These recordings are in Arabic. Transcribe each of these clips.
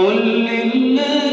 قل لله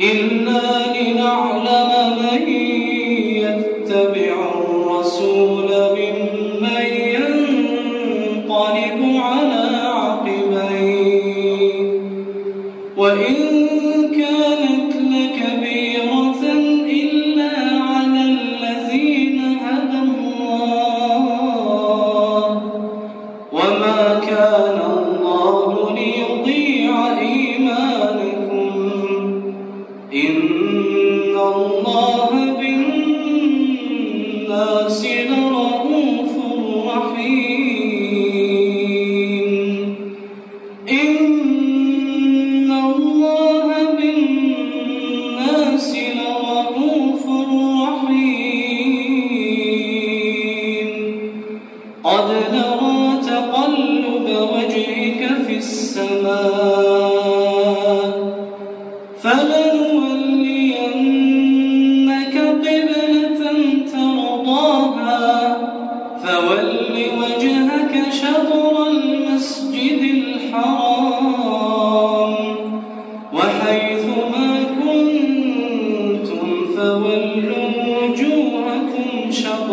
إِلَّا والله بالناس لرؤوف رحيم.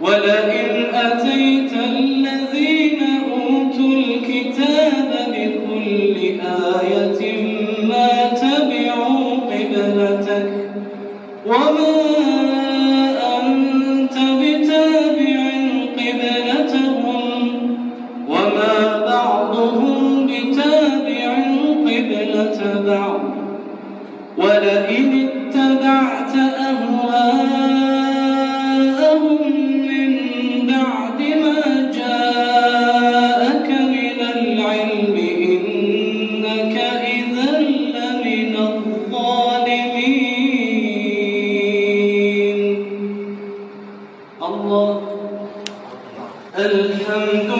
ولئن أتيت الذين أوتوا الكتاب بكل آية ما تبعوا قبلتك وما الحمد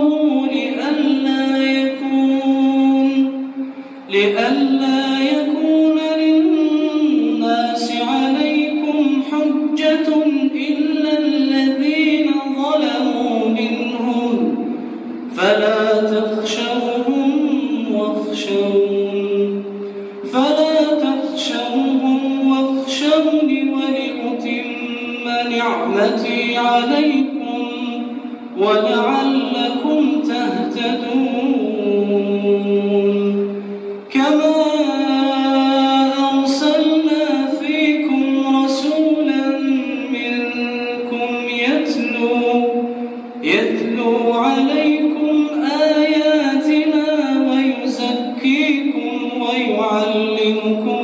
ولعلكم تهتدون. كما أرسلنا فيكم رسولا منكم يتلو يتلو عليكم آياتنا ويزكيكم ويعلمكم